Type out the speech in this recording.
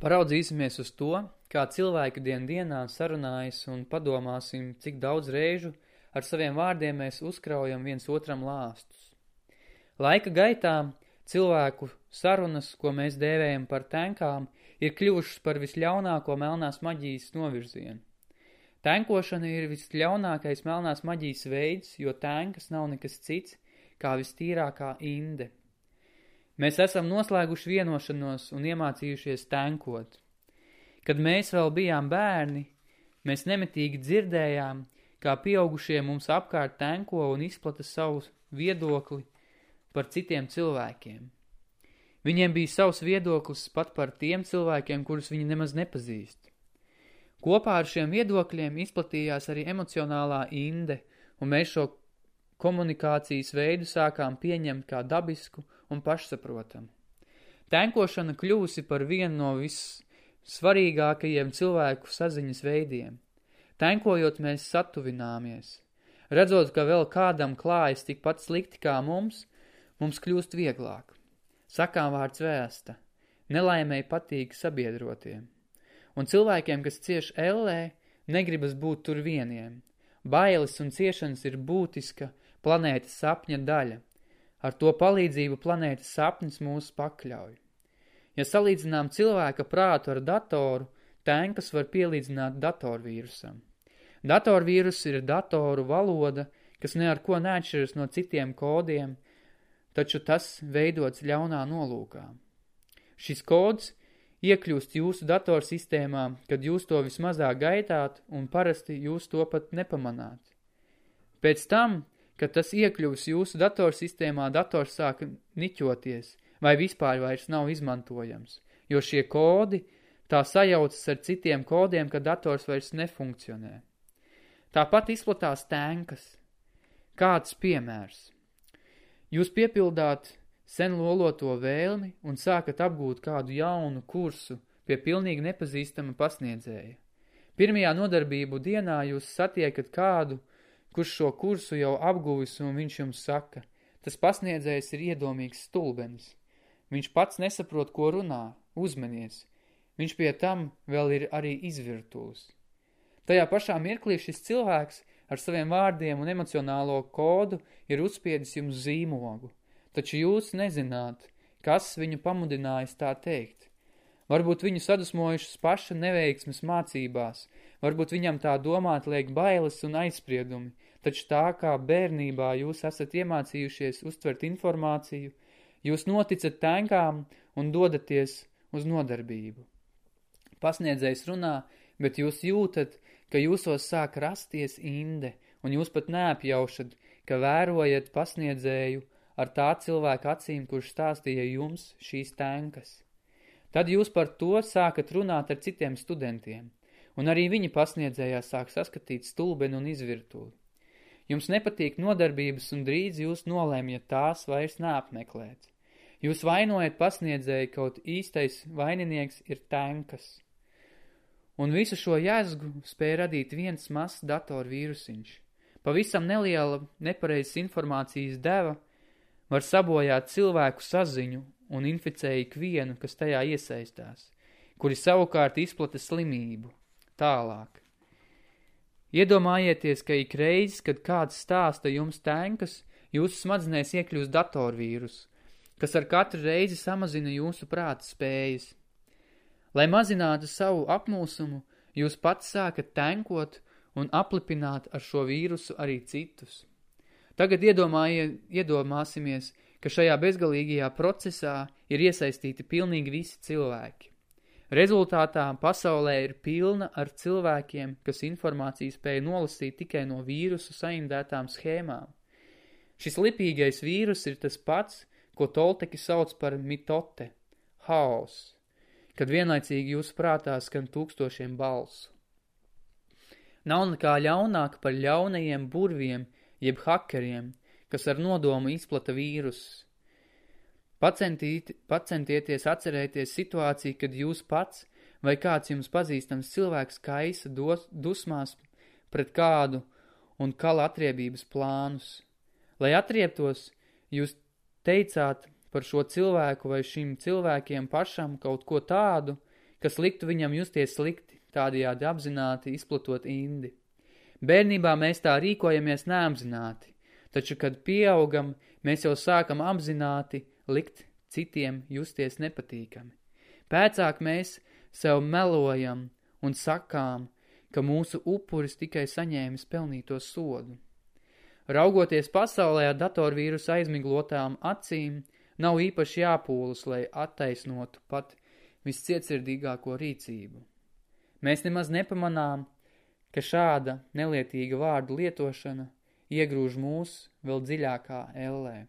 Paraudzīsimies uz to, kā cilvēki dien dienā sarunājas un padomāsim, cik daudz reižu ar saviem vārdiem mēs uzkraujam viens otram lāstus. Laika gaitā cilvēku sarunas, ko mēs dēvējam par tenkām, ir kļuvušas par visļaunāko melnās maģijas novirzienu. Tenkošana ir visļaunākais melnās maģijas veids, jo tenkas nav nekas cits kā vistīrākā inde – Mēs esam noslēguši vienošanos un iemācījušies tenkot. Kad mēs vēl bijām bērni, mēs nemitīgi dzirdējām, kā pieaugušie mums apkārt tenko un izplata savu viedokli par citiem cilvēkiem. Viņiem bija savs viedoklis pat par tiem cilvēkiem, kurus viņi nemaz nepazīst. Kopā ar šiem viedokļiem izplatījās arī emocionālā inde, un mēs šo komunikācijas veidu sākām pieņemt kā dabisku un pašsaprotamu. Tenkošana kļūsi par vienu no vissvarīgākajiem cilvēku saziņas veidiem. Tenkojot mēs satuvināmies. Redzot, ka vēl kādam klājas tikpat slikti kā mums, mums kļūst vieglāk. Sakām vārds vēsta. Nelaimēji patīk sabiedrotiem. Un cilvēkiem, kas cieš ellē, negribas būt tur vieniem. Bailes un ciešanas ir būtiska planētas sapņa daļa. Ar to palīdzību planētas sapnis mūs pakļauj. Ja salīdzinām cilvēka prātu ar datoru, tenkas var pielīdzināt datorvīrusam. Datorvīrus ir datoru valoda, kas ne ar ko neatšķiras no citiem kodiem, taču tas veidots ļaunā nolūkā. Šis kods iekļūst jūsu datorsistēmā, kad jūs to vismazāk gaitāt, un parasti jūs to pat nepamanāt. Pēc tam Kad tas iekļuvis jūsu datorsistēmā, dators sāka niķoties vai vispār vairs nav izmantojams, jo šie kodi tā sajaucas ar citiem kodiem, ka dators vairs nefunkcionē. Tāpat izplatās tēnkas. Kāds piemērs? Jūs piepildāt sen loloto vēlmi un sākat apgūt kādu jaunu kursu pie pilnīgi nepazīstama pasniedzēja. Pirmajā nodarbību dienā jūs satiekat kādu, kurš šo kursu jau apguvis un viņš jums saka, tas pasniedzējs ir iedomīgs stulbenis. Viņš pats nesaprot, ko runā, uzmenies. Viņš pie tam vēl ir arī izvirtulis. Tajā pašā mirklī šis cilvēks ar saviem vārdiem un emocionālo kodu ir uzspiedis jums zīmogu, taču jūs nezināt, kas viņu pamudinājis tā teikt. Varbūt viņu sadusmojušas paša neveiksmes mācībās, varbūt viņam tā domāt liek bailes un aizspriedumi, taču tā kā bērnībā jūs esat iemācījušies uztvert informāciju, jūs noticat tenkām un dodaties uz nodarbību. Pasniedzējs runā, bet jūs jūtat, ka jūsos sāk rasties inde, un jūs pat neapjaušat, ka vērojat pasniedzēju ar tā cilvēka acīm, kurš stāstīja jums šīs tenkas. Tad jūs par to sākat runāt ar citiem studentiem, un arī viņi pasniedzējā sāk saskatīt stulbeni un izvirtuli. Jums nepatīk nodarbības un drīz jūs nolēmjat tās vairs neapmeklēt. Jūs vainojat pasniedzēju, kaut īstais vaininieks ir tankas. Un visu šo jēzgu spēja radīt viens mazs datorvīrusiņš. Pavisam neliela nepareizas informācijas deva var sabojāt cilvēku saziņu un inficēja ikvienu, kas tajā iesaistās, kuri savukārt izplata slimību. Tālāk. Iedomājieties, ka ik reizes, kad kāds stāsta jums tenkas, jūsu smadzenēs iekļūst datorvīrus, kas ar katru reizi samazina jūsu prāta spējas. Lai mazinātu savu apmūsumu, jūs pats sākat tenkot un aplipināt ar šo vīrusu arī citus. Tagad iedomāsimies, ka šajā bezgalīgajā procesā ir iesaistīti pilnīgi visi cilvēki. Rezultātā pasaulē ir pilna ar cilvēkiem, kas informāciju spēja nolasīt tikai no vīrusu saindētām schēmām. Šis lipīgais vīrus ir tas pats, ko Tolteki sauc par mitote, haos, kad vienlaicīgi jūsu prātā skan tūkstošiem balsu. Nav nekā ļaunāk par ļaunajiem burviem, jeb hakeriem, kas ar nodomu izplata vīrusus. Pacentīt, pacentieties atcerēties situāciju, kad jūs pats vai kāds jums pazīstams cilvēks kaisa dos, dusmās pret kādu un kala atriebības plānus. Lai atriebtos, jūs teicāt par šo cilvēku vai šim cilvēkiem pašam kaut ko tādu, kas liktu viņam justies slikti, tādējādi apzināti izplatot indi. Bērnībā mēs tā rīkojamies neapzināti, taču, kad pieaugam, mēs jau sākam apzināti likt citiem justies nepatīkami. Pēcāk mēs sev melojam un sakām, ka mūsu upuris tikai saņēmis pelnīto sodu. Raugoties pasaulē ar datorvīrusu aizmiglotām acīm, nav īpaši jāpūlas, lai attaisnotu pat viscietsirdīgāko rīcību. Mēs nemaz nepamanām, ka šāda nelietīga vārdu lietošana iegrūž mūs vēl dziļākā ellē.